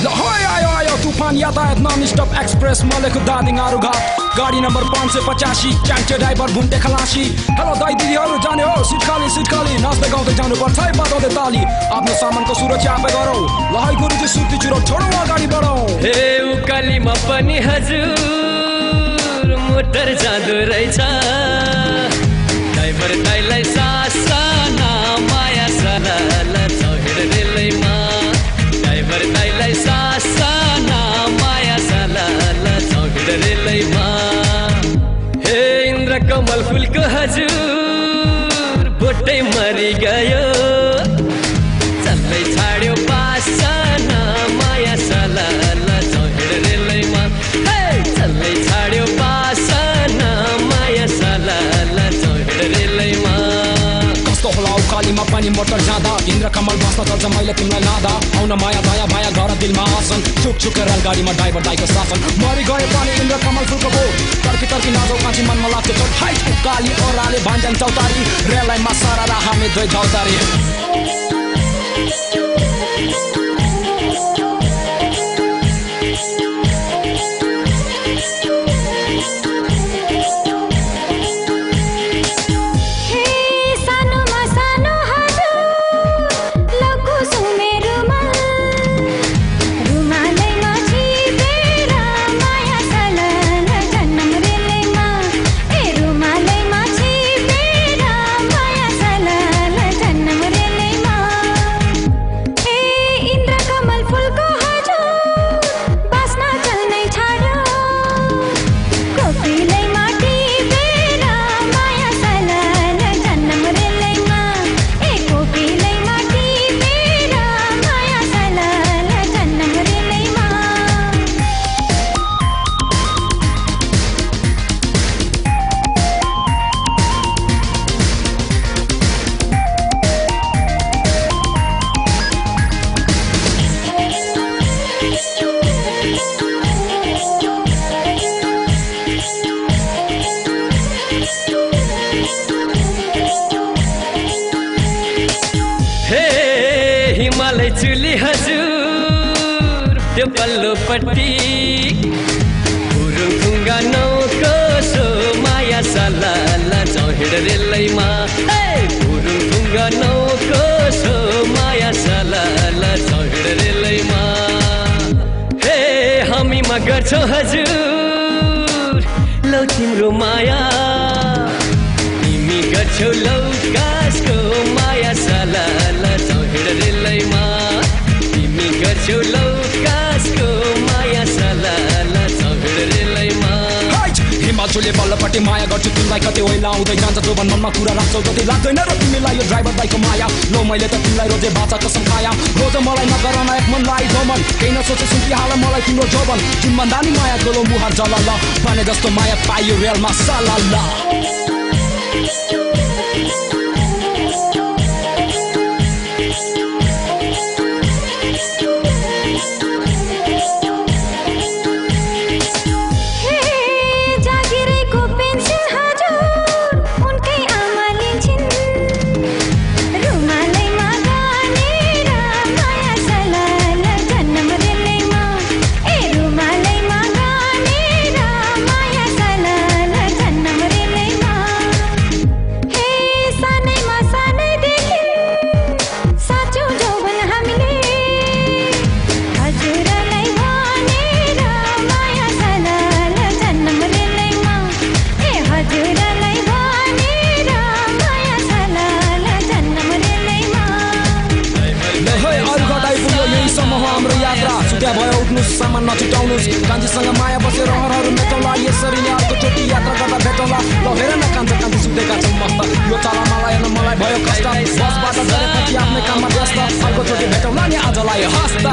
ल आयो आयो तुफान यातायात नन स्टप एक्सप्रेस मलेको दार्जिलिङ घाट गाडी नम्बर पाँच सय पचासी च्याङ्टे ड्राइभर भुन्टे खलासी। हेलो दाइ दिदीहरू जाने हो सिट खाली सिट खाली नाच्दै गाउँदै जानुपर्छ है बजाउँदै ताली। आफ्नो सामानको सुरक्षा आफै गरौँ। ल है गुरुजी सुत्ती चुरो छोडौँ अगाडि बढौँ हे उकालीमा पनि हजुर मोटर जाँदो रहेछ। सासना माया सला चौहिड रेलैमा हे इन्द्र कमल फुलको हजुर बोटै मरि गयो मोटर जाँदा इन्द्र कमल बस्न चल्छ मैले तिमीलाई लाँदा आउन माया दया माया घर दिलमा आसन छुक छुक रेलगाडीमा ड्राइभर दाइको शासन मरि गए पनि इन्द्र कमल फुलको तर्की तर्की नाचौ काँची मनमा लाग्छ चोट उकाली ओह्राले भान्जन चौतारी रेललाइनमा सारा हामी दुई झौतारी त्यो पल्लोपट्टि। गुरुङ ढुङ्गा नौको सो माया साला चौहिड रेलैमा। हे गुरुङ ढुङ्गा नौको सो माया साला चौहिड रेलैमा। हे हामीमा गर्छौ हजुर लौ तिम्रो माया। तिमी गर्छौ लौकासको माया साला चौहिड रेलैमा। तिमी गर्छौ लौकासको बल्लपट्टि माया गर्छु तिमीलाई कति ओइला आउँदै जान्छ जो मनमा कुरा राख्छौ जति लाग्दैन र तिमीलाई यो ड्राइभर दाइको माया। लो मैले त तिमीलाई रोजे बाचा कसम खाया रोज मलाई नगर न एक मनलाई जोमन। केही नसोचे सुन्किहाल मलाई तिम्रो जोबन। जुन नि माया गोलो मुहार जल भने जस्तो माया पाइयो रेलमा सला दोष कान्छीसँग माया बसेर रहरहरू मेटौँला यसरी नै अर्कोचोटि यात्रा गर्दा भेटौँला ल हेर न कान्छ कान्छी सुतेका छौँ मस्त यो तला मलाई हेर्न मलाई भयो कष्ट बसबाट गरेपछि आफ्नै काममा व्यस्त अर्कोचोटि भेटौँला नि आजलाई हस्ता